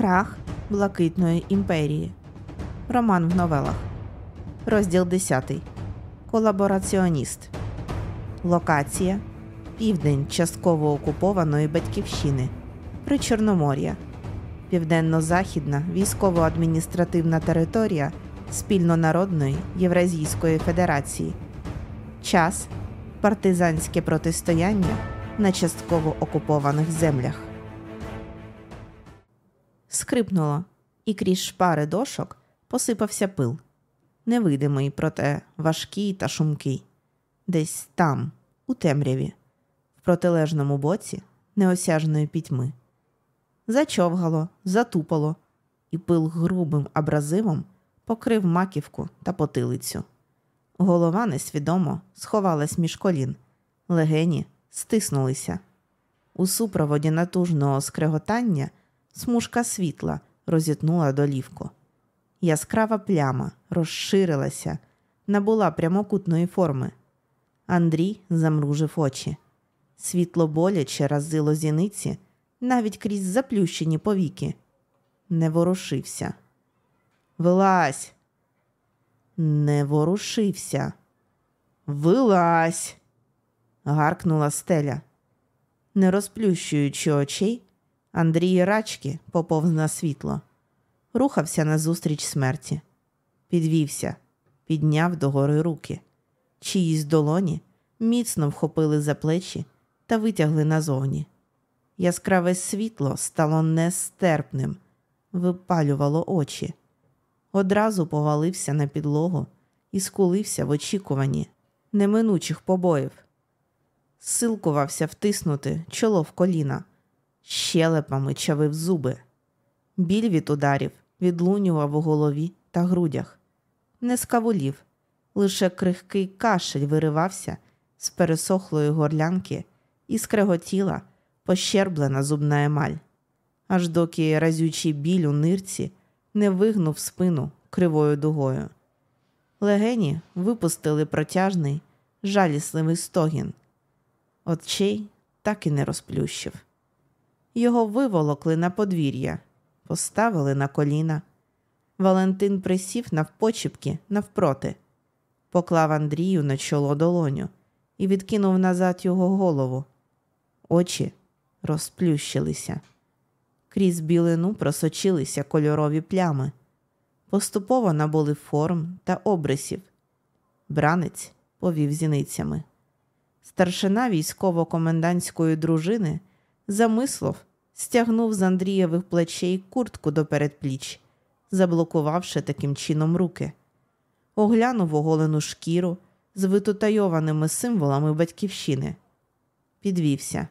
Крах Блакитної імперії. Роман в новелах. Розділ 10. Колабораціоніст. Локація. Південь частково окупованої батьківщини. Причорномор'я. Південно-західна військово-адміністративна територія спільнонародної Євразійської Федерації. Час партизанське протистояння на частково окупованих землях. Скрипнуло, і крізь шпари дошок посипався пил. Невидимий, проте важкий та шумкий. Десь там, у темряві, в протилежному боці неосяжної пітьми. Зачовгало, затупало, і пил грубим абразивом покрив маківку та потилицю. Голова несвідомо сховалась між колін, легені стиснулися. У супроводі натужного скреготання смужка світла розітнула долівку. Яскрава пляма розширилася, набула прямокутної форми. Андрій замружив очі. Світло боляче разило зіниці навіть крізь заплющені повіки. Не ворушився. Вилазь. Не ворушився. Вилазь. гаркнула стеля. Не розплющуючи очей, Андрій рачки поповз на світло, рухався назустріч смерті, підвівся, підняв догори руки, чиїсь долоні міцно вхопили за плечі та витягли назовні. Яскраве світло стало нестерпним, випалювало очі. Одразу повалився на підлогу і скулився в очікуванні неминучих побоїв. Силкувався втиснути чоло в коліна щелепами чавив зуби. Біль від ударів відлунював у голові та грудях. Не скавулів, лише крихкий кашель виривався з пересохлої горлянки і скреготіла пощерблена зубна емаль, аж доки разючий біль у нирці не вигнув спину кривою дугою. Легені випустили протяжний, жалісливий стогін. Очей так і не розплющив. Його виволокли на подвір'я, поставили на коліна. Валентин присів навпочіпки навпроти, поклав Андрію на чоло долоню і відкинув назад його голову. Очі розплющилися. Крізь білину просочилися кольорові плями, поступово набули форм та обрисів. Бранець повів зіницями. Старшина військово-комендантської дружини замислов, стягнув з Андрієвих плечей куртку до передпліч, заблокувавши таким чином руки, оглянув оголену шкіру з витутайованими символами батьківщини, підвівся,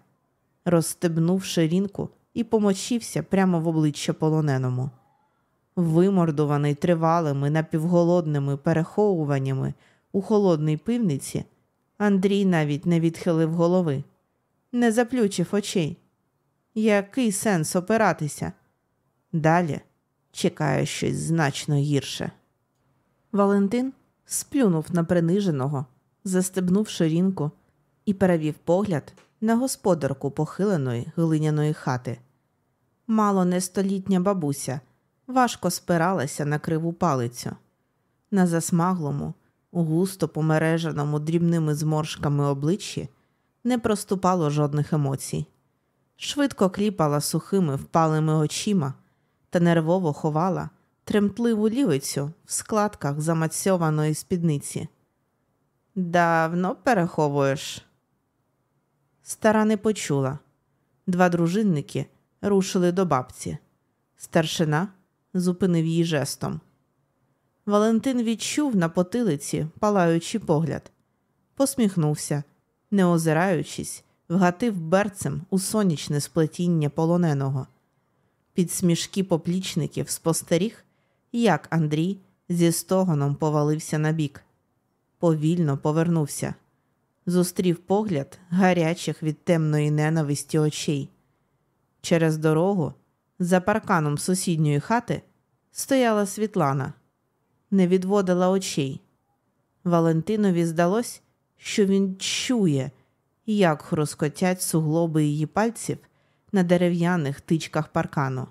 розстебнув ширинку і помочився прямо в обличчя полоненому. Вимордуваний тривалими напівголодними переховуваннями у холодній пивниці, Андрій навіть не відхилив голови, не заплючив очей. Який сенс опиратися? Далі чекає щось значно гірше. Валентин сплюнув на приниженого, застебнув ширинку і перевів погляд на господарку похиленої глиняної хати. Мало не столітня бабуся важко спиралася на криву палицю. На засмаглому, густо помереженому дрібними зморшками обличчі не проступало жодних емоцій швидко кліпала сухими впалими очима та нервово ховала тремтливу лівицю в складках замацьованої спідниці. Давно переховуєш? Стара не почула. Два дружинники рушили до бабці. Старшина зупинив її жестом. Валентин відчув на потилиці палаючий погляд, посміхнувся, не озираючись, вгатив берцем у сонячне сплетіння полоненого. Під смішки поплічників спостеріг, як Андрій зі стогоном повалився на бік. Повільно повернувся, зустрів погляд гарячих від темної ненависті очей. Через дорогу, за парканом сусідньої хати, стояла Світлана, не відводила очей. Валентинові здалось, що він чує, як хроскотять суглоби її пальців на дерев'яних тичках паркану.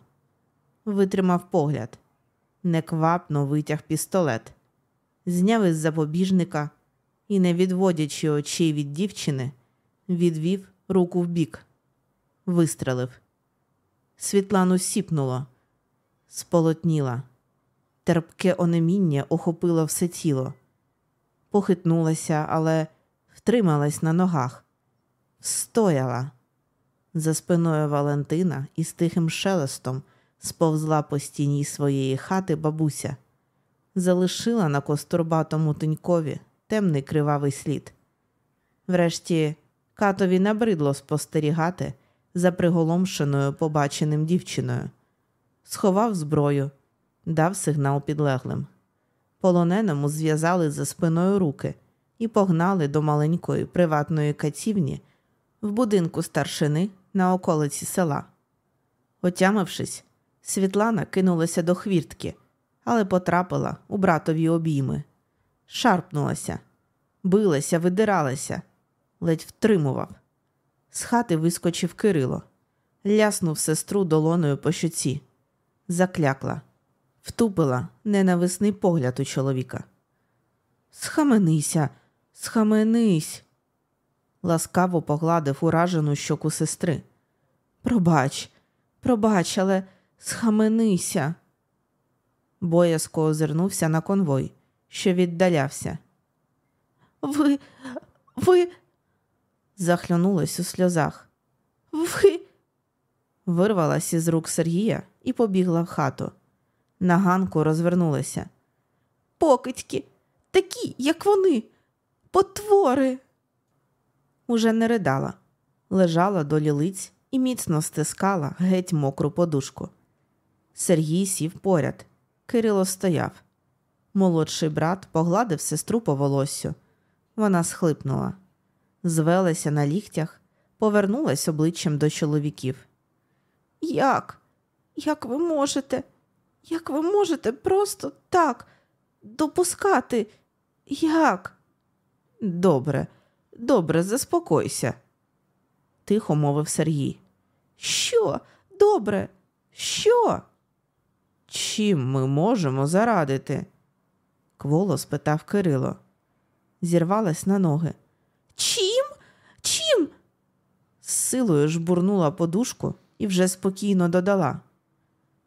витримав погляд, неквапно витяг пістолет, зняв із запобіжника і, не відводячи очей від дівчини, відвів руку вбік, вистрелив. Світлану сіпнуло, сполотніла. Терпке онеміння охопило все тіло. Похитнулася, але втрималась на ногах, стояла. За спиною Валентина із тихим шелестом сповзла по стіні своєї хати бабуся, залишила на костурбатому тенькові темний кривавий слід. Врешті катові набридло спостерігати за приголомшеною побаченим дівчиною, сховав зброю, дав сигнал підлеглим. Полоненому зв'язали за спиною руки і погнали до маленької приватної катівні в будинку старшини на околиці села. Отямившись, Світлана кинулася до хвіртки, але потрапила у братові обійми. Шарпнулася, билася, видиралася, ледь втримував. З хати вискочив Кирило, ляснув сестру долоною по щоці, заклякла, втупила ненависний погляд у чоловіка. Схаменися, схаменись, ласкаво погладив уражену щоку сестри. Пробач, пробач, але схаменися. Боязко озирнувся на конвой, що віддалявся. Ви, ви, захлюнулась у сльозах. Ви. Вирвалась із рук Сергія і побігла в хату. На ганку розвернулася. Покидьки, такі, як вони, потвори. Уже не ридала, лежала до лілиць і міцно стискала геть мокру подушку. Сергій сів поряд. Кирило стояв. Молодший брат погладив сестру по волоссю. Вона схлипнула, звелася на ліктях, повернулась обличчям до чоловіків. Як? Як ви можете? Як ви можете просто так допускати? Як? Добре, добре, заспокойся, тихо мовив Сергій. Що? Добре, що? Чим ми можемо зарадити? кволо спитав Кирило. Зірвалась на ноги. Чим? Чим? З силою жбурнула подушку і вже спокійно додала.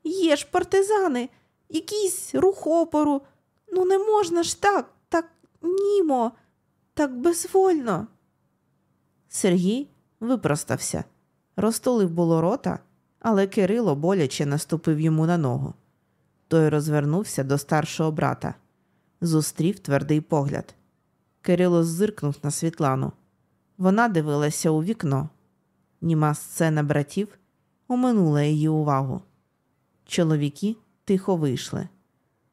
Є ж партизани, якийсь рух опору. Ну, не можна ж так, так німо, так безвольно. Сергій випростався, розтулив було рота, але Кирило боляче наступив йому на ногу. Той розвернувся до старшого брата, зустрів твердий погляд. Кирило зиркнув на Світлану. Вона дивилася у вікно. Німа сцена братів оминула її увагу. Чоловіки тихо вийшли.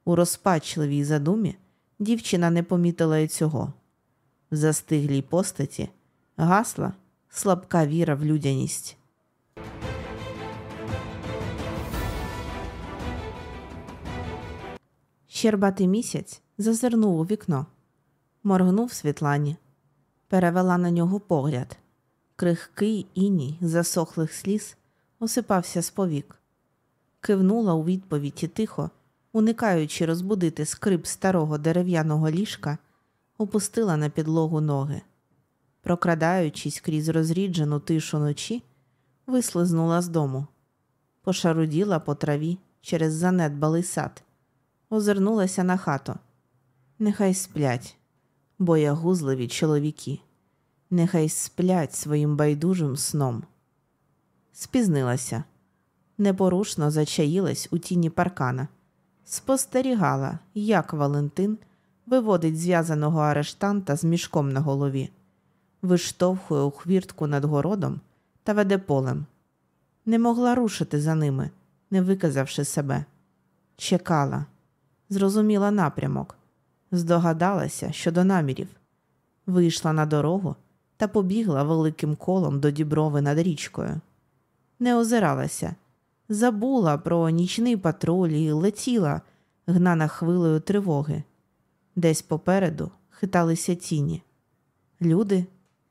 У розпачливій задумі дівчина не помітила й цього. Застиглій постаті гасла слабка віра в людяність. Щербатий місяць зазирнув у вікно, моргнув Світлані, перевела на нього погляд. Крихкий іній засохлих сліз осипався з повік, кивнула у відповідь і тихо, уникаючи розбудити скрип старого дерев'яного ліжка, опустила на підлогу ноги. Прокрадаючись крізь розріджену тишу ночі, вислизнула з дому, пошаруділа по траві через занедбалий сад озирнулася на хату. Нехай сплять, боягузливі чоловіки, нехай сплять своїм байдужим сном. Спізнилася, непорушно зачаїлась у тіні паркана, спостерігала, як Валентин виводить зв'язаного арештанта з мішком на голові, виштовхує у хвіртку над городом та веде полем. Не могла рушити за ними, не виказавши себе. Чекала зрозуміла напрямок, здогадалася щодо намірів, вийшла на дорогу та побігла великим колом до діброви над річкою. Не озиралася, забула про нічний патруль і летіла, гнана хвилею тривоги. Десь попереду хиталися тіні. Люди,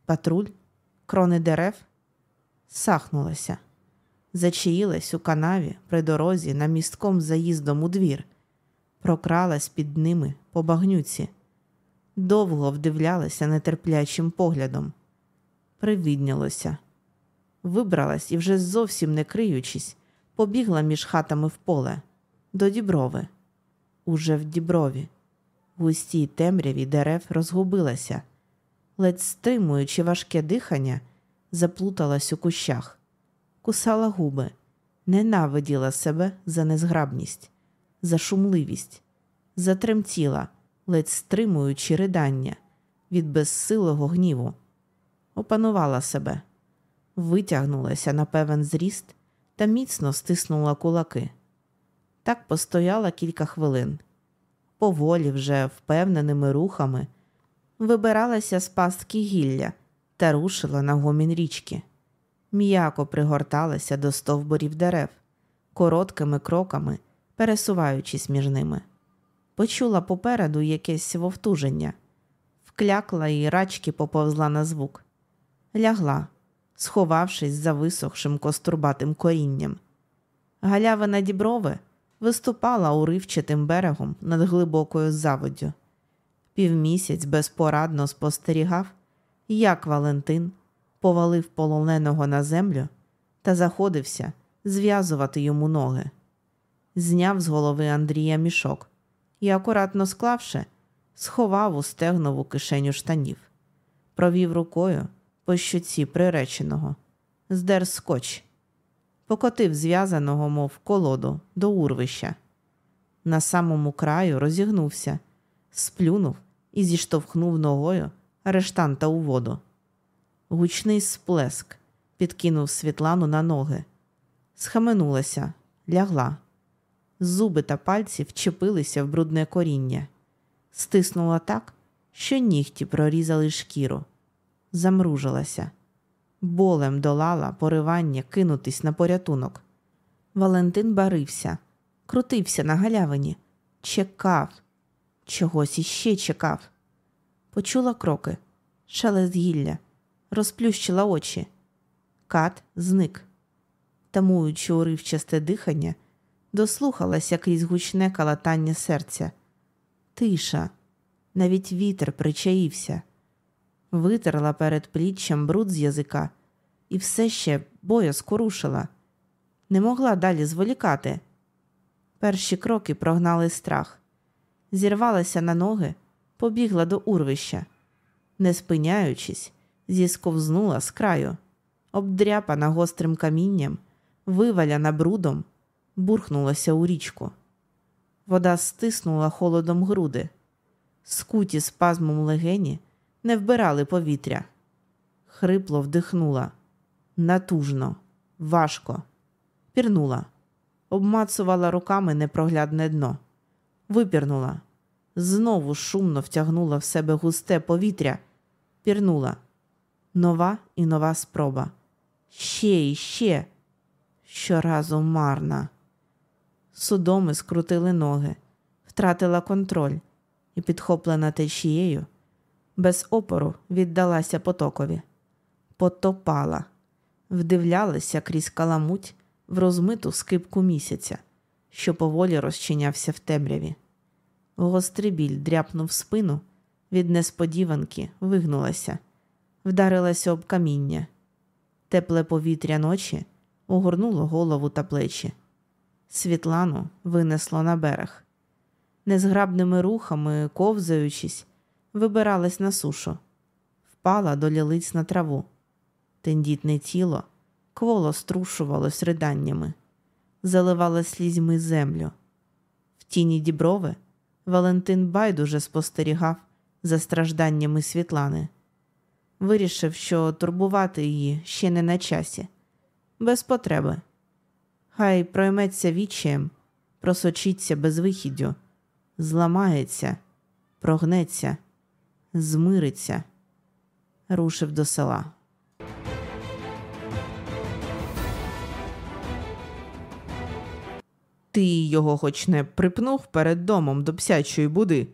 патруль, крони дерев. Сахнулася. зачаїлась у канаві при дорозі на містком заїздом у двір, прокралась під ними по багнюці, довго вдивлялася нетерплячим поглядом, привіднялося, вибралась і вже зовсім не криючись, побігла між хатами в поле, до діброви. Уже в діброві, в густій темряві дерев розгубилася, ледь стримуючи важке дихання, заплуталась у кущах, кусала губи, ненавиділа себе за незграбність, за шумливість, затремтіла, ледь стримуючи ридання від безсилого гніву, опанувала себе, витягнулася на певен зріст та міцно стиснула кулаки. Так постояла кілька хвилин. Поволі вже впевненими рухами вибиралася з пастки гілля та рушила на гомін річки. М'яко пригорталася до стовбурів дерев, короткими кроками пересуваючись між ними. Почула попереду якесь вовтуження, вклякла і рачки поповзла на звук, лягла, сховавшись за висохшим кострубатим корінням. Галявина діброви виступала уривчатим берегом над глибокою заводдю. Півмісяць безпорадно спостерігав, як Валентин повалив полоненого на землю та заходився зв'язувати йому ноги. Зняв з голови Андрія мішок і, акуратно склавши, сховав у стегнову кишеню штанів, провів рукою по щоці приреченого, здер скотч покотив зв'язаного, мов колоду, до урвища. На самому краю розігнувся, сплюнув і зіштовхнув ногою арештанта у воду. Гучний сплеск підкинув Світлану на ноги, схаменулася, лягла. Зуби та пальці вчепилися в брудне коріння, стиснула так, що нігті прорізали шкіру, замружилася болем долала поривання кинутись на порятунок. Валентин барився, крутився на галявині, чекав, чогось іще чекав. Почула кроки, шелест гілля, розплющила очі. Кат зник. Тамуючи уривчасте дихання, дослухалася крізь гучне калатання серця. Тиша, навіть вітер причаївся витерла перед пліччям бруд з язика і все ще боязко рушила. Не могла далі зволікати. Перші кроки прогнали страх, зірвалася на ноги, побігла до урвища, не спиняючись, зісковзнула з краю, обдряпана гострим камінням, виваляна брудом, бурхнулася у річку. Вода стиснула холодом груди, скуті спазмом легені не вбирали повітря. Хрипло вдихнула, натужно, важко, пірнула, обмацувала руками непроглядне дно, випірнула, знову шумно втягнула в себе густе повітря, пірнула. Нова і нова спроба. Ще і ще, щоразу марна. Судоми скрутили ноги, втратила контроль. І, підхоплена течією, без опору віддалася потокові, потопала, вдивлялася крізь каламуть в розмиту скипку місяця, що поволі розчинявся в темряві. Гострий біль дряпнув спину, від несподіванки вигнулася, вдарилася об каміння. Тепле повітря ночі огорнуло голову та плечі. Світлану винесло на берег. Незграбними рухами, ковзаючись, вибиралась на сушу, впала до лілиць на траву. Тендітне тіло кволо струшувалось риданнями, заливало слізьми землю. В тіні діброви Валентин байдуже спостерігав за стражданнями Світлани. Вирішив, що турбувати її ще не на часі, без потреби. Хай пройметься вічаєм, просочиться безвихіддю, зламається, прогнеться змириться, рушив до села. Ти його хоч не припнув перед домом до псячої буди?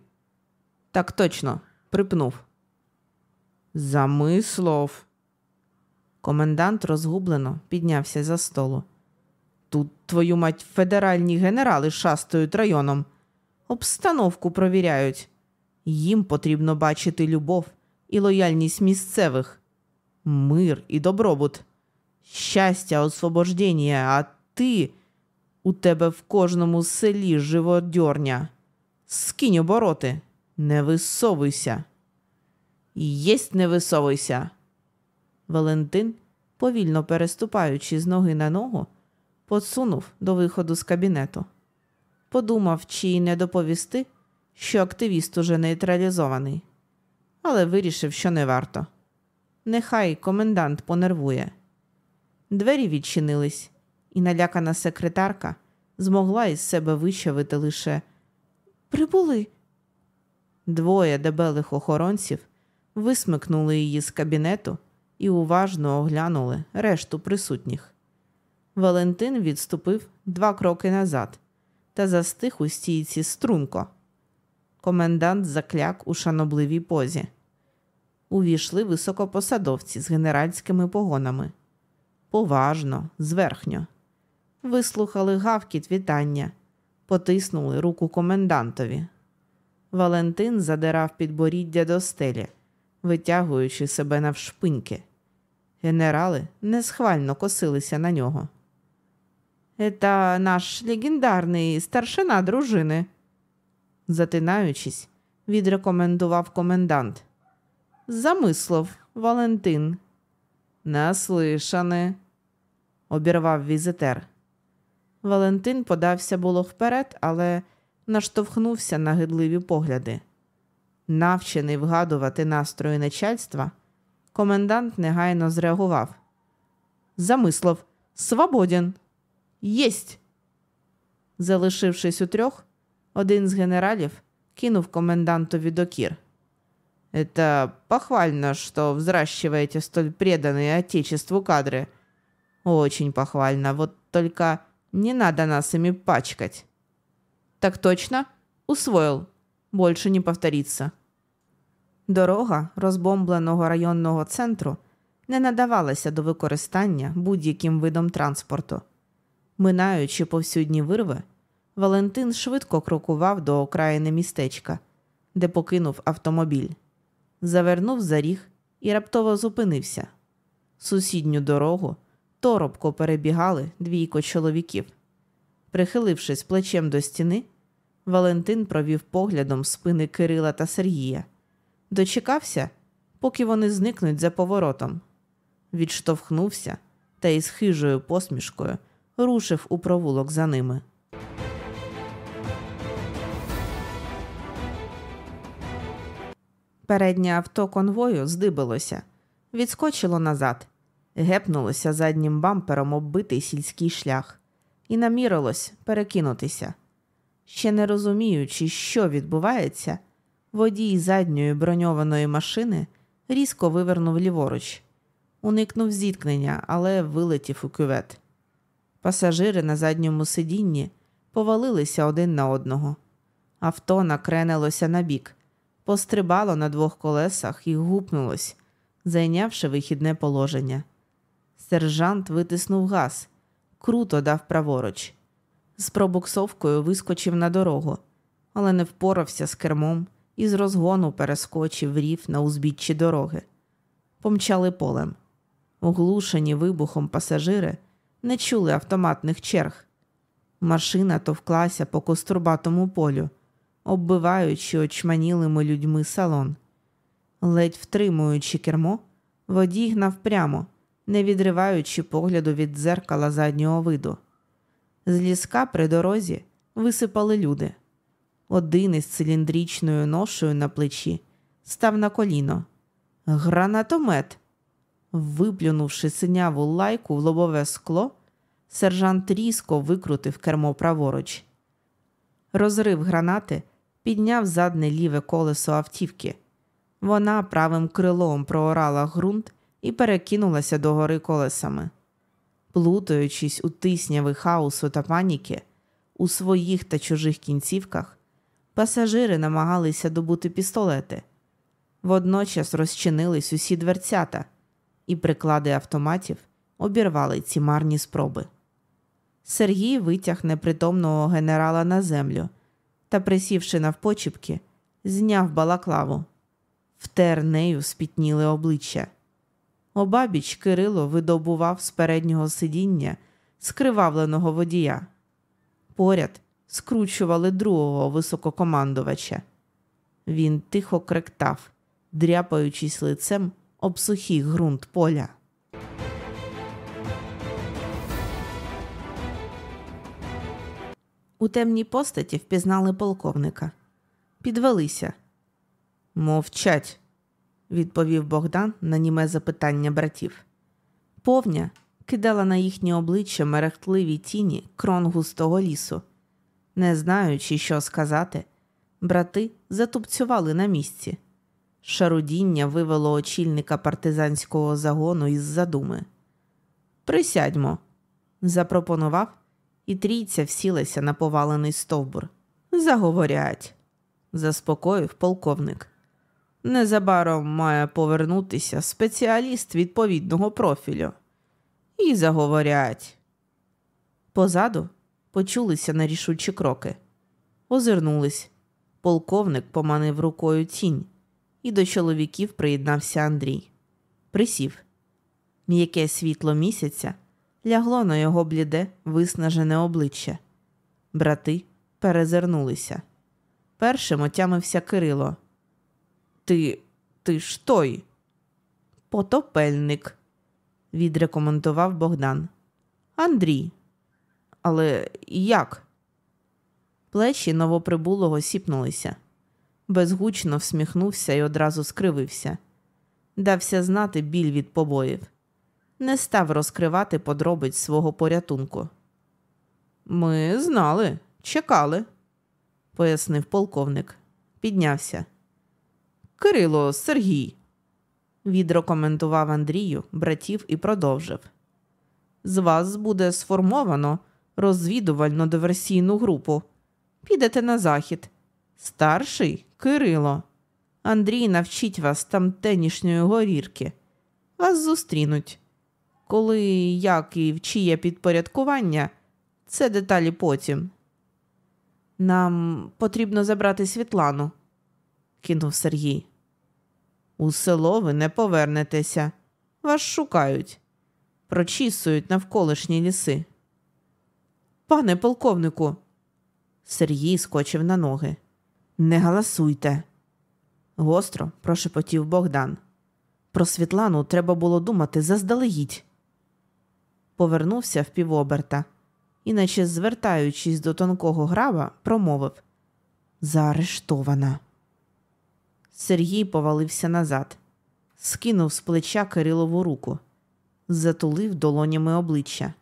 Так точно, припнув. Замислов. Комендант розгублено піднявся за столу, Тут, твою мать, федеральні генерали шастають районом. Обстановку провіряють. Їм потрібно бачити любов і лояльність місцевих, мир і добробут, щастя, освобождення, а ти у тебе в кожному селі живодьорня. Скинь обороти, не висовуйся. Єсть не висовуйся. Валентин, повільно переступаючи з ноги на ногу, подсунув до виходу з кабінету. Подумав, чи не доповісти, що активіст уже нейтралізований, але вирішив, що не варто. Нехай комендант понервує. Двері відчинились, і налякана секретарка змогла із себе вичавити лише Прибули. Двоє дебелих охоронців висмикнули її з кабінету і уважно оглянули решту присутніх. Валентин відступив два кроки назад та застиг у стійці струнко. Комендант закляк у шанобливій позі. Увійшли високопосадовці з генеральськими погонами. Поважно, зверхньо. Вислухали гавкіт вітання, потиснули руку комендантові. Валентин задирав підборіддя до стелі, витягуючи себе навшпиньки. Генерали несхвально косилися на нього. «Это наш легендарний старшина дружини, затинаючись, відрекомендував комендант. Замислов, Валентин. Наслишане, обірвав візитер. Валентин подався було вперед, але наштовхнувся на гидливі погляди. Навчений вгадувати настрої начальства, комендант негайно зреагував. Замислов, свободен. Єсть. Залишившись у трьох, один з генералів кинув комендантові докір. Это похвально, что взращиваете столь преданные Отечеству кадры. Очень похвально, вот только не надо нас ими пачкать. Так точно? Усвоил. Больше не повторится. Дорога розбомбленого районного центру не надавалася до використання будь-яким видом транспорту. Минаючи повсюдні вирви, Валентин швидко крокував до окраїни містечка, де покинув автомобіль, завернув за ріг і раптово зупинився. Сусідню дорогу торопко перебігали двійко чоловіків. Прихилившись плечем до стіни, Валентин провів поглядом спини Кирила та Сергія, дочекався, поки вони зникнуть за поворотом, відштовхнувся та із хижою посмішкою рушив у провулок за ними. Переднє авто конвою здибилося, відскочило назад, гепнулося заднім бампером оббитий сільський шлях і намірилось перекинутися. Ще не розуміючи, що відбувається, водій задньої броньованої машини різко вивернув ліворуч, уникнув зіткнення, але вилетів у кювет. Пасажири на задньому сидінні повалилися один на одного. Авто накренилося на бік, пострибало на двох колесах і гупнулось, зайнявши вихідне положення. Сержант витиснув газ, круто дав праворуч. З пробуксовкою вискочив на дорогу, але не впорався з кермом і з розгону перескочив рів на узбіччі дороги. Помчали полем. Оглушені вибухом пасажири не чули автоматних черг. Машина товклася по кострубатому полю, оббиваючи очманілими людьми салон. Ледь втримуючи кермо, водій гнав прямо, не відриваючи погляду від дзеркала заднього виду. З ліска при дорозі висипали люди. Один із циліндричною ношею на плечі став на коліно. Гранатомет. Виплюнувши синяву лайку в лобове скло, сержант різко викрутив кермо праворуч. Розрив гранати підняв задне ліве колесо автівки. Вона правим крилом проорала ґрунт і перекинулася догори колесами. Плутаючись у тисняви хаосу та паніки, у своїх та чужих кінцівках, пасажири намагалися добути пістолети. Водночас розчинились усі дверцята, і приклади автоматів обірвали ці марні спроби. Сергій витяг непритомного генерала на землю та, присівши навпочіпки, зняв балаклаву, втер нею спітніли обличчя. Обабіч Кирило видобував з переднього сидіння скривавленого водія. Поряд скручували другого висококомандувача. Він тихо кректав, дряпаючись лицем об сухий ґрунт поля. У темній постаті впізнали полковника. Підвелися. Мовчать, відповів Богдан на німе запитання братів. Повня кидала на їхні обличчя мерехтливі тіні крон густого лісу. Не знаючи, що сказати, брати затупцювали на місці. Шарудіння вивело очільника партизанського загону із задуми. Присядьмо, запропонував, і трійця всілася на повалений стовбур. Заговорять, заспокоїв полковник. Незабаром має повернутися спеціаліст відповідного профілю. І заговорять. Позаду почулися нерішучі кроки. Озирнулись. Полковник поманив рукою тінь, і до чоловіків приєднався Андрій. Присів. М'яке світло місяця лягло на його бліде, виснажене обличчя. Брати перезирнулися. Першим отямився Кирило. Ти ти ж той. Потопельник, відрекомендував Богдан. Андрій. Але як? Плечі новоприбулого сіпнулися. Безгучно всміхнувся і одразу скривився. Дався знати біль від побоїв. Не став розкривати подробиць свого порятунку. Ми знали, чекали, пояснив полковник. Піднявся. Кирило, Сергій, відрекомендував Андрію братів і продовжив. З вас буде сформовано розвідувально диверсійну групу. Підете на захід. Старший Кирило. Андрій навчить вас тамтенішньої горірки. Вас зустрінуть. Коли, як і в чиє підпорядкування, це деталі потім. Нам потрібно забрати Світлану, кинув Сергій. У село ви не повернетеся. Вас шукають, прочісують навколишні ліси. Пане полковнику, Сергій скочив на ноги. Не галасуйте. Гостро прошепотів Богдан. Про Світлану треба було думати заздалегідь. Повернувся в півоберта і, наче звертаючись до тонкого граба, промовив Заарештована. Сергій повалився назад, скинув з плеча Кирилову руку, затулив долонями обличчя.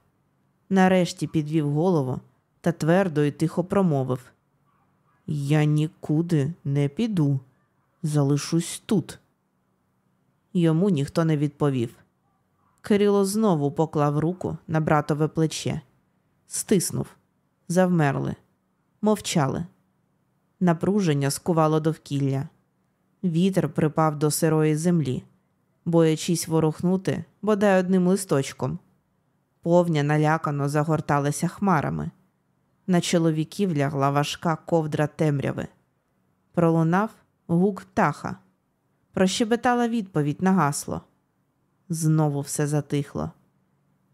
Нарешті підвів голову та твердо і тихо промовив Я нікуди не піду, залишусь тут. Йому ніхто не відповів. Кирило знову поклав руку на братове плече, стиснув, завмерли, мовчали. Напруження скувало довкілля. Вітер припав до сирої землі, боячись ворухнути бодай одним листочком. Повня налякано загорталася хмарами. На чоловіків лягла важка ковдра темряви. Пролунав гук птаха. Прощебетала відповідь на гасло. Знову все затихло.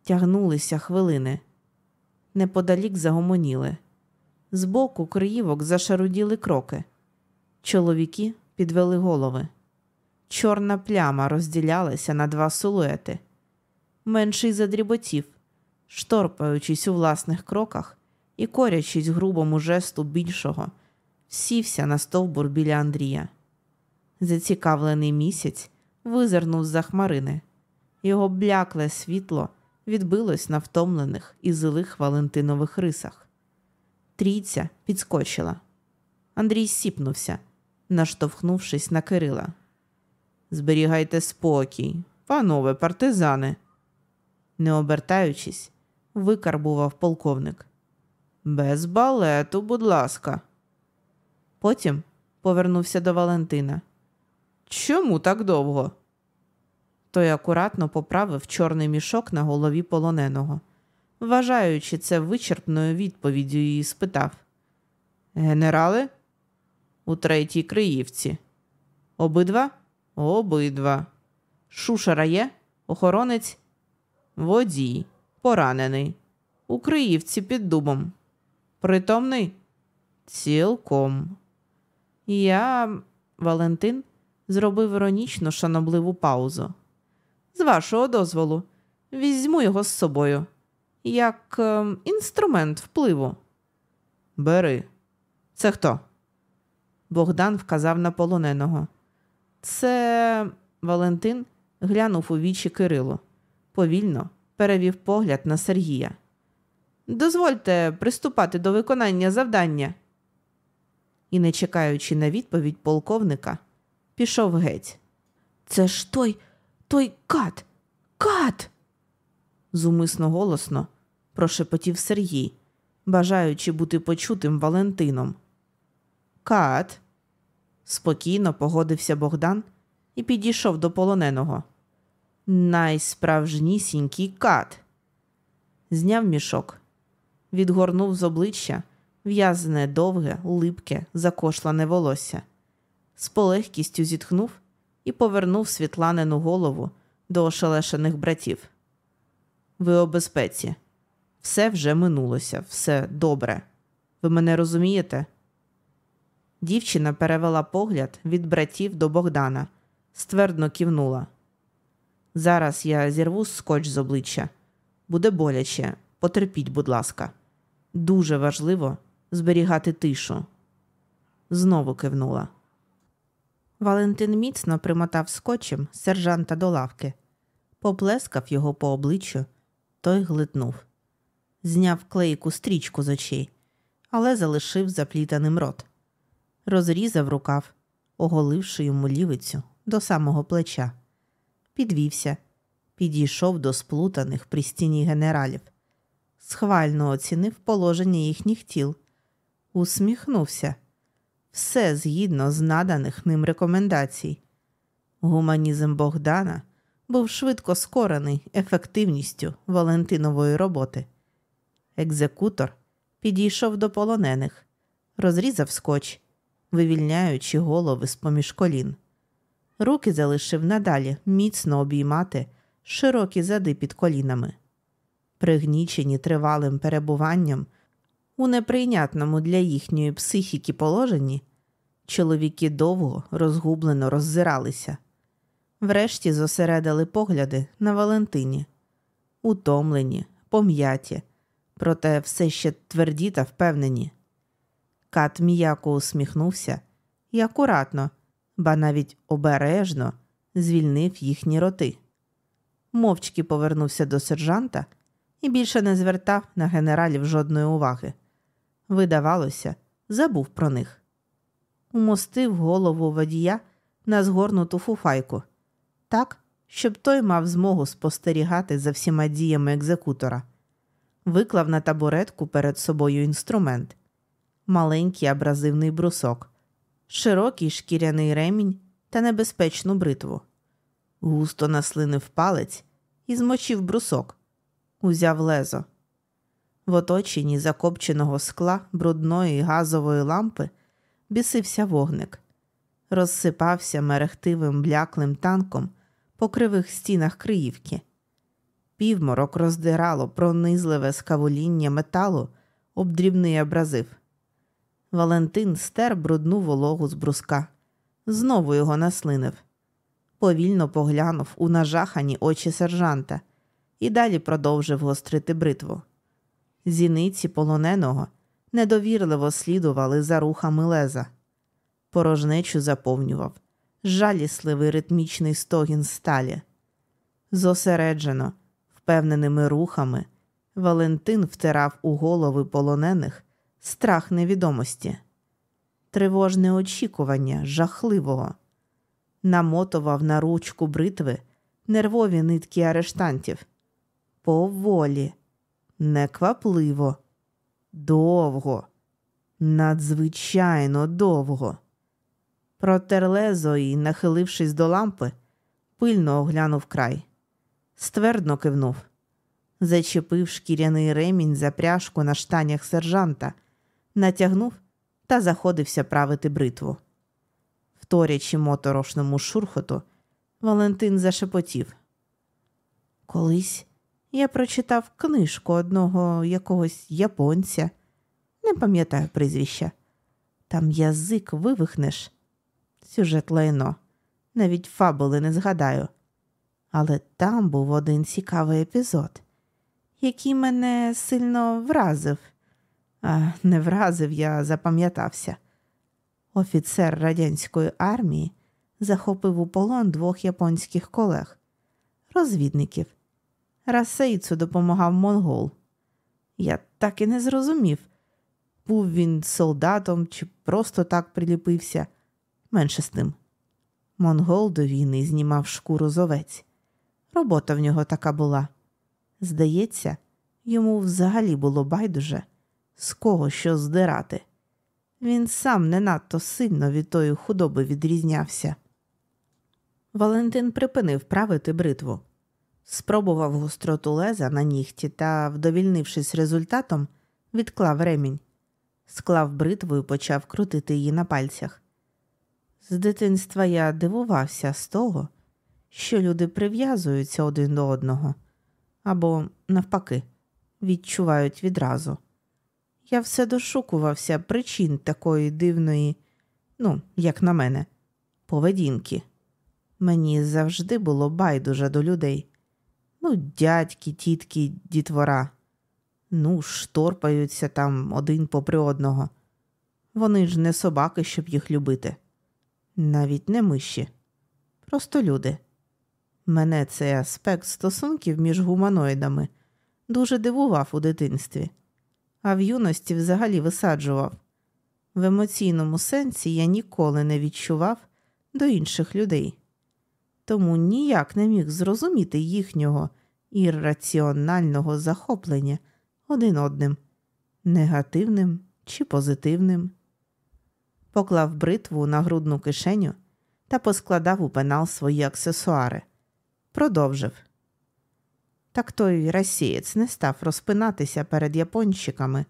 Тягнулися хвилини. Неподалік загомоніли. Збоку криївок зашаруділи кроки. Чоловіки підвели голови. Чорна пляма розділялася на два силуети. Менший задріботів, шторпаючись у власних кроках і корячись грубому жесту більшого, сівся на стовбур біля Андрія. Зацікавлений місяць визирнув з за хмарини. Його блякле світло відбилось на втомлених і злих Валентинових рисах. Трійця підскочила. Андрій сіпнувся, наштовхнувшись на Кирила. Зберігайте спокій, панове партизани, не обертаючись, викарбував полковник. Без балету, будь ласка. Потім повернувся до Валентина. Чому так довго? Той акуратно поправив чорний мішок на голові полоненого, вважаючи це вичерпною відповіддю, і спитав: Генерали? У третій Криївці. Обидва? Обидва. Шушера є? Охоронець? Водій. Поранений. У Криївці під дубом. Притомний? Цілком. Я, Валентин, зробив іронічно шанобливу паузу. З вашого дозволу, візьму його з собою, як е, інструмент впливу. Бери. Це хто? Богдан вказав на полоненого. Це Валентин глянув у вічі Кирилу. Повільно перевів погляд на Сергія. Дозвольте приступати до виконання завдання. І, не чекаючи на відповідь полковника, пішов геть. Це ж той, той кат, кат. зумисно голосно прошепотів Сергій, бажаючи бути почутим Валентином. Кат. спокійно погодився Богдан і підійшов до полоненого. Найсправжнісінький кат. Зняв мішок, відгорнув з обличчя в'язане довге, липке, закошлане волосся, з полегкістю зітхнув і повернув світланину голову до ошелешених братів. Ви у безпеці. Все вже минулося, все добре. Ви мене розумієте? Дівчина перевела погляд від братів до Богдана, ствердно кивнула. Зараз я зірву скотч з обличчя. Буде боляче, потерпіть, будь ласка. Дуже важливо зберігати тишу. Знову кивнула. Валентин міцно примотав скотчем сержанта до лавки, поплескав його по обличчю, той глитнув, зняв клейку стрічку з очей, але залишив заплітаним рот, розрізав рукав, оголивши йому лівицю до самого плеча, підвівся, підійшов до сплутаних при стіні генералів, схвально оцінив положення їхніх тіл, усміхнувся все згідно з наданих ним рекомендацій. Гуманізм Богдана був швидко скорений ефективністю Валентинової роботи. Екзекутор підійшов до полонених, розрізав скотч, вивільняючи голови з поміж колін. Руки залишив надалі міцно обіймати широкі зади під колінами. Пригнічені тривалим перебуванням у неприйнятному для їхньої психіки положенні, чоловіки довго розгублено роззиралися, врешті зосередили погляди на Валентині, утомлені, пом'яті, проте все ще тверді та впевнені. Кат м'яко усміхнувся і акуратно, ба навіть обережно звільнив їхні роти. Мовчки повернувся до сержанта і більше не звертав на генералів жодної уваги видавалося, забув про них. Умостив голову водія на згорнуту фуфайку, так, щоб той мав змогу спостерігати за всіма діями екзекутора, виклав на табуретку перед собою інструмент, маленький абразивний брусок, широкий шкіряний ремінь та небезпечну бритву. Густо наслинив палець і змочив брусок, узяв лезо. В оточенні закопченого скла брудної газової лампи бісився вогник, розсипався мерехтивим бляклим танком по кривих стінах Криївки. Півморок роздирало пронизливе скавуління металу об дрібний абразив. Валентин стер брудну вологу з бруска, знову його наслинив, повільно поглянув у нажахані очі сержанта і далі продовжив гострити бритву. Зіниці полоненого недовірливо слідували за рухами леза, порожнечу заповнював жалісливий ритмічний стогін сталі. Зосереджено, впевненими рухами, Валентин втирав у голови полонених страх невідомості, тривожне очікування жахливого, намотував на ручку бритви нервові нитки арештантів. Поволі неквапливо, довго, надзвичайно довго. Протер лезо і, нахилившись до лампи, пильно оглянув край, ствердно кивнув. зачепив шкіряний ремінь за пряжку на штанях сержанта, натягнув та заходився правити бритву. Вторячи моторошному шурхоту, Валентин зашепотів. Колись я прочитав книжку одного якогось японця, не пам'ятаю прізвища. Там язик вивихнеш. Сюжет лайно, навіть фабули не згадаю. Але там був один цікавий епізод, який мене сильно вразив, а не вразив, я запам'ятався. Офіцер радянської армії захопив у полон двох японських колег, розвідників. Расейцу допомагав монгол. Я так і не зрозумів, був він солдатом чи просто так приліпився, менше з тим. Монгол до війни знімав шкуру з овець. Робота в нього така була. Здається, йому взагалі було байдуже, з кого що здирати. Він сам не надто сильно від тої худоби відрізнявся. Валентин припинив правити бритву, спробував гостроту леза на нігті та, вдовільнившись результатом, відклав ремінь, склав бритву і почав крутити її на пальцях. З дитинства я дивувався з того, що люди прив'язуються один до одного або, навпаки, відчувають відразу. Я все дошукувався причин такої дивної, ну, як на мене, поведінки. Мені завжди було байдуже до людей. Ну, дядьки, тітки, дітвора. Ну, шторпаються там один попри одного. Вони ж не собаки, щоб їх любити. Навіть не миші, просто люди. Мене цей аспект стосунків між гуманоїдами дуже дивував у дитинстві, а в юності взагалі висаджував. В емоційному сенсі я ніколи не відчував до інших людей, тому ніяк не міг зрозуміти їхнього ірраціонального захоплення один одним, негативним чи позитивним. Поклав бритву на грудну кишеню та поскладав у пенал свої аксесуари. Продовжив. Так той расієць не став розпинатися перед японщиками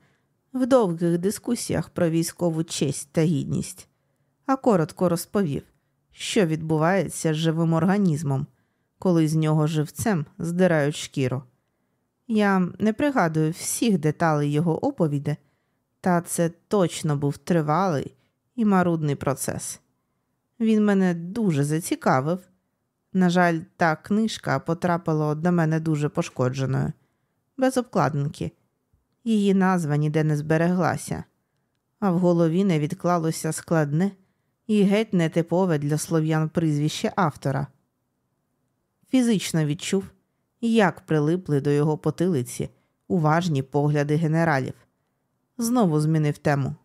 в довгих дискусіях про військову честь та гідність, а коротко розповів, що відбувається з живим організмом, коли з нього живцем здирають шкіру. Я не пригадую всіх деталей його оповіді, та це точно був тривалий і марудний процес. Він мене дуже зацікавив. На жаль, та книжка потрапила до мене дуже пошкодженою, без обкладинки. Її назва ніде не збереглася, а в голові не відклалося складне і геть нетипове для слов'ян прізвище автора. Фізично відчув, як прилипли до його потилиці уважні погляди генералів. Знову змінив тему.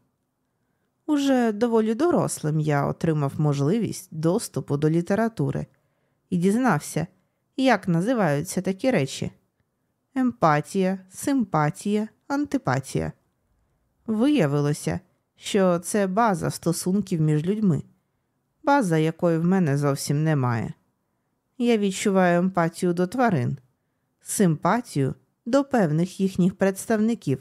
Уже доволі дорослим я отримав можливість доступу до літератури і дізнався, як називаються такі речі: емпатія, симпатія, антипатія. Виявилося, що це база стосунків між людьми, база якої в мене зовсім немає. Я відчуваю емпатію до тварин, симпатію до певних їхніх представників,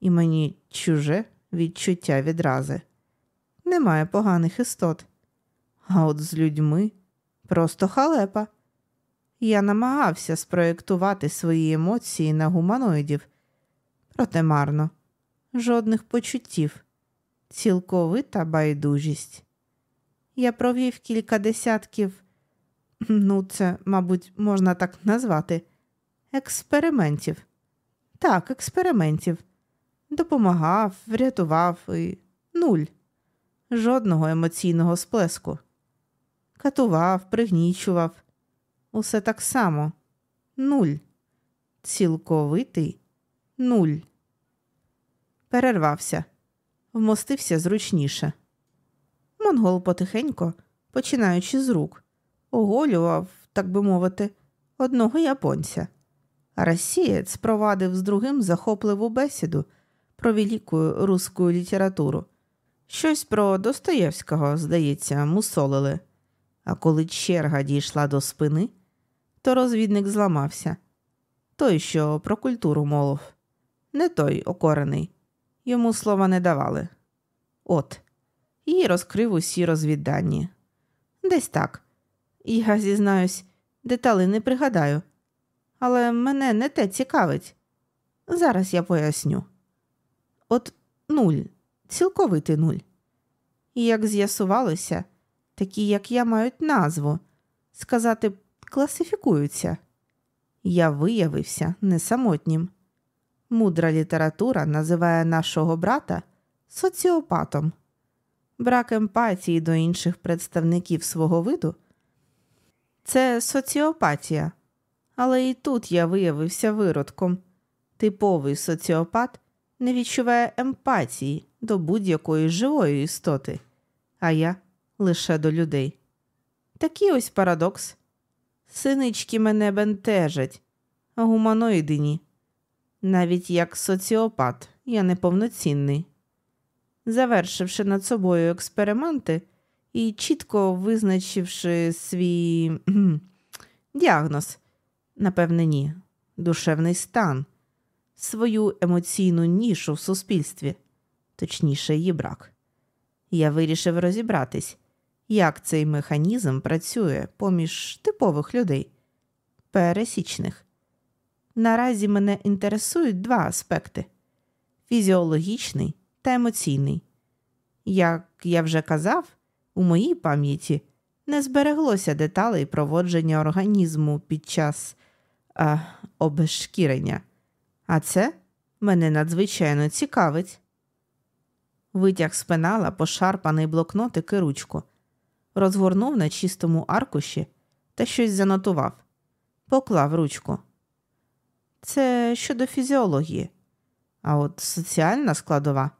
і мені чуже відчуття відрази. Немає поганих істот. А от з людьми просто халепа. Я намагався спроєктувати свої емоції на гуманоїдів, проте марно, жодних почуттів, цілковита байдужість. Я провів кілька десятків, ну, це, мабуть, можна так назвати, експериментів. Так, експериментів. Допомагав, врятував і нуль, жодного емоційного сплеску. Катував, пригнічував. Усе так само. Нуль. Цілковитий нуль. Перервався, вмостився зручніше. Монгол потихенько, починаючи з рук, оголював, так би мовити, одного японця. А Росієць провадив з другим захопливу бесіду про велику руську літературу. Щось про Достоєвського, здається, мусолили. А коли черга дійшла до спини, то розвідник зламався. Той, що про культуру молов, не той окорений. Йому слова не давали. От, і розкрив усі розвіддані. Десь так. Я зізнаюсь, деталі не пригадаю. Але мене не те цікавить. Зараз я поясню. От нуль, цілковитий нуль. І як з'ясувалося, такі, як я, мають назву, сказати, класифікуються. Я виявився не самотнім. Мудра література називає нашого брата соціопатом. Брак емпатії до інших представників свого виду це соціопатія. Але і тут я виявився виродком. Типовий соціопат не відчуває емпатії до будь-якої живої істоти, а я лише до людей. Такий ось парадокс. Синички мене бентежать, а гуманоїди ні. Навіть як соціопат я неповноцінний. Завершивши над собою експерименти і чітко визначивши свій діагноз, напевне, ні, душевний стан, свою емоційну нішу в суспільстві, точніше, її брак, я вирішив розібратись, як цей механізм працює поміж типових людей, пересічних. Наразі мене інтересують два аспекти фізіологічний та емоційний. Як я вже казав, у моїй пам'яті не збереглося деталей проводження організму під час а, обезшкірення, а це мене надзвичайно цікавить. Витяг з пенала пошарпаний блокнотик і ручку, розгорнув на чистому аркуші та щось занотував, поклав ручку. Це щодо фізіології. А от соціальна складова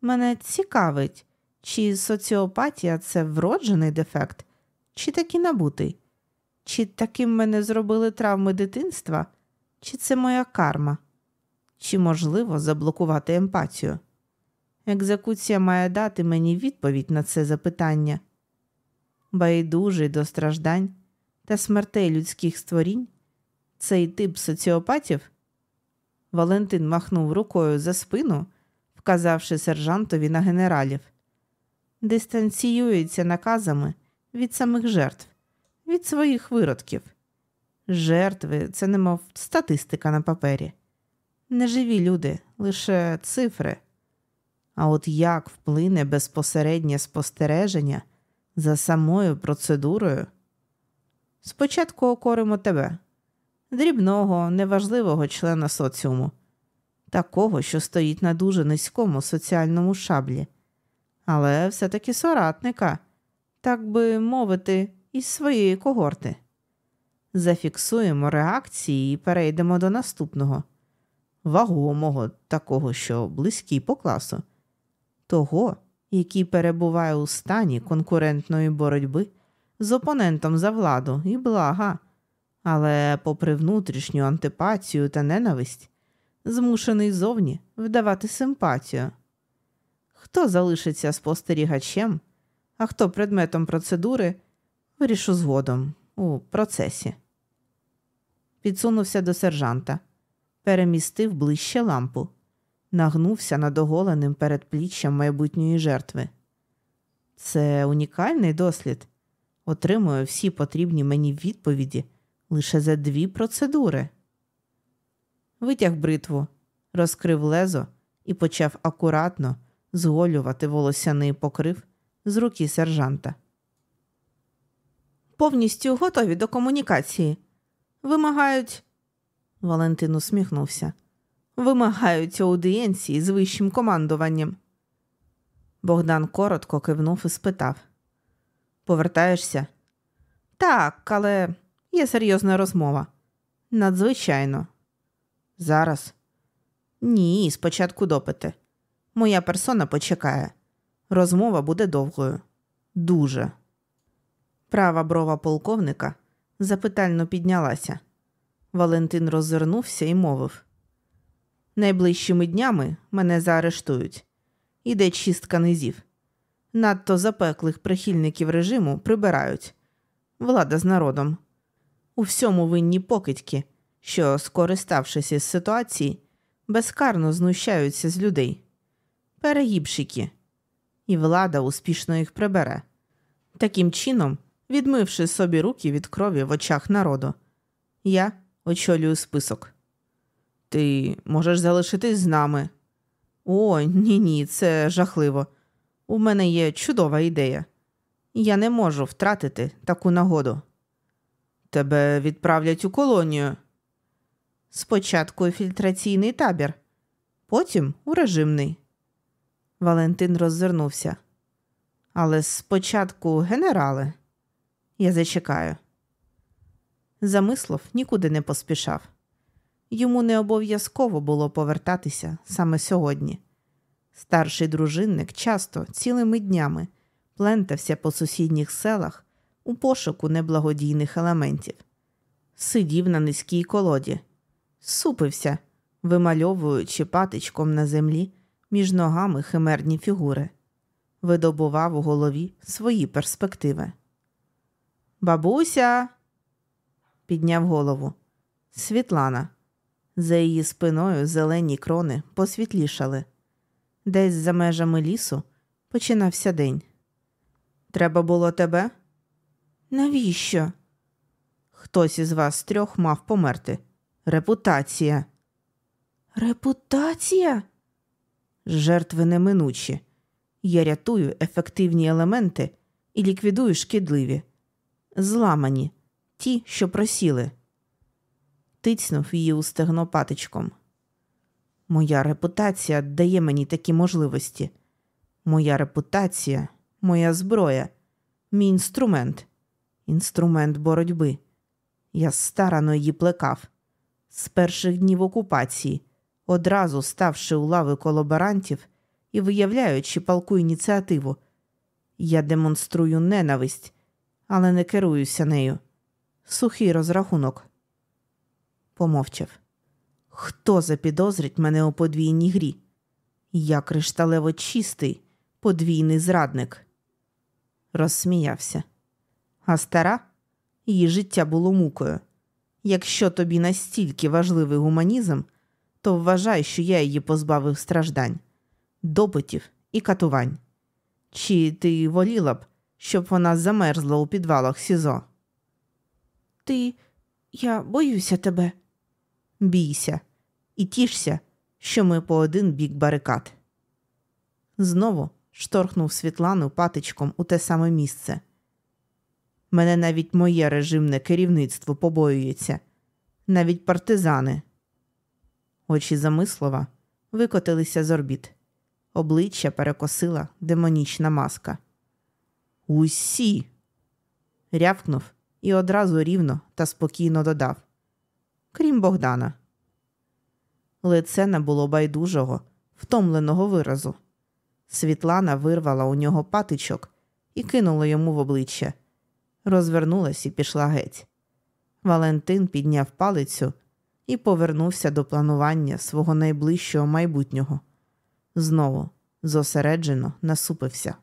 мене цікавить, чи соціопатія це вроджений дефект, чи таки набутий, чи таким мене зробили травми дитинства, чи це моя карма, чи можливо заблокувати емпатію. Екзекуція має дати мені відповідь на це запитання. Байдужий до страждань та смертей людських створінь цей тип соціопатів. Валентин махнув рукою за спину, вказавши сержантові на генералів, дистанціюється наказами від самих жертв, від своїх виродків. Жертви це немов статистика на папері. Неживі люди, лише цифри. А от як вплине безпосереднє спостереження за самою процедурою? Спочатку окоримо тебе, дрібного, неважливого члена соціуму, такого, що стоїть на дуже низькому соціальному шаблі, але все-таки соратника, так би мовити, із своєї когорти. Зафіксуємо реакції і перейдемо до наступного, вагомого, такого, що близький по класу, того, який перебуває у стані конкурентної боротьби з опонентом за владу і блага, але, попри внутрішню антипатію та ненависть, змушений зовні вдавати симпатію. Хто залишиться спостерігачем, а хто предметом процедури, вирішу згодом у процесі. Підсунувся до сержанта, перемістив ближче лампу, нагнувся над оголеним передпліччям майбутньої жертви. Це унікальний дослід. Отримую всі потрібні мені відповіді лише за дві процедури. Витяг бритву, розкрив лезо і почав акуратно зголювати волосяний покрив з руки сержанта. Повністю готові до комунікації. Вимагають. Валентин усміхнувся. Вимагають аудієнції з вищим командуванням. Богдан коротко кивнув і спитав Повертаєшся? Так, але є серйозна розмова. Надзвичайно. Зараз? Ні, спочатку допити. Моя персона почекає. Розмова буде довгою. Дуже. Права брова полковника запитально піднялася. Валентин роззирнувся і мовив: Найближчими днями мене заарештують. Іде чистка низів. Надто запеклих прихильників режиму прибирають. Влада з народом. У всьому винні покидьки, що, скориставшись із ситуації, безкарно знущаються з людей. Перегібщики. І влада успішно їх прибере. Таким чином, відмивши собі руки від крові в очах народу, я очолюю список. Ти можеш залишитись з нами. О, ні, ні, це жахливо. У мене є чудова ідея. Я не можу втратити таку нагоду. Тебе відправлять у колонію. Спочатку фільтраційний табір, потім у режимний. Валентин роззирнувся. Але спочатку генерали. Я зачекаю. Замислов нікуди не поспішав. Йому не обов'язково було повертатися саме сьогодні. Старший дружинник часто цілими днями плентався по сусідніх селах у пошуку неблагодійних елементів, сидів на низькій колоді, супився, вимальовуючи патичком на землі між ногами химерні фігури, видобував у голові свої перспективи. Бабуся. підняв голову. Світлана. За її спиною зелені крони посвітлішали. Десь за межами лісу починався день. Треба було тебе? Навіщо? Хтось із вас трьох мав померти. Репутація. Репутація? Жертви неминучі. Я рятую ефективні елементи і ліквідую шкідливі. Зламані, ті, що просіли. Тицнув її у стегно патичком. Моя репутація дає мені такі можливості. Моя репутація, моя зброя, мій інструмент, інструмент боротьби. Я старано її плекав. З перших днів окупації, одразу ставши у лави колаборантів і виявляючи палку ініціативу, я демонструю ненависть, але не керуюся нею. Сухий розрахунок. Помовчав. Хто запідозрить мене у подвійній грі? Я кришталево чистий, подвійний зрадник. Розсміявся. А стара її життя було мукою. Якщо тобі настільки важливий гуманізм, то вважай, що я її позбавив страждань, допитів і катувань. Чи ти воліла б, щоб вона замерзла у підвалах СІЗО? Ти, я боюся тебе. Бійся і тішся, що ми по один бік барикад. Знову шторхнув Світлану патичком у те саме місце. Мене навіть моє режимне керівництво побоюється, навіть партизани. Очі замислова викотилися з орбіт. Обличчя перекосила демонічна маска. Усі. рявкнув і одразу рівно та спокійно додав. Крім Богдана. Лице не було байдужого, втомленого виразу. Світлана вирвала у нього патичок і кинула йому в обличчя. Розвернулась і пішла геть. Валентин підняв палицю і повернувся до планування свого найближчого майбутнього. Знову зосереджено насупився.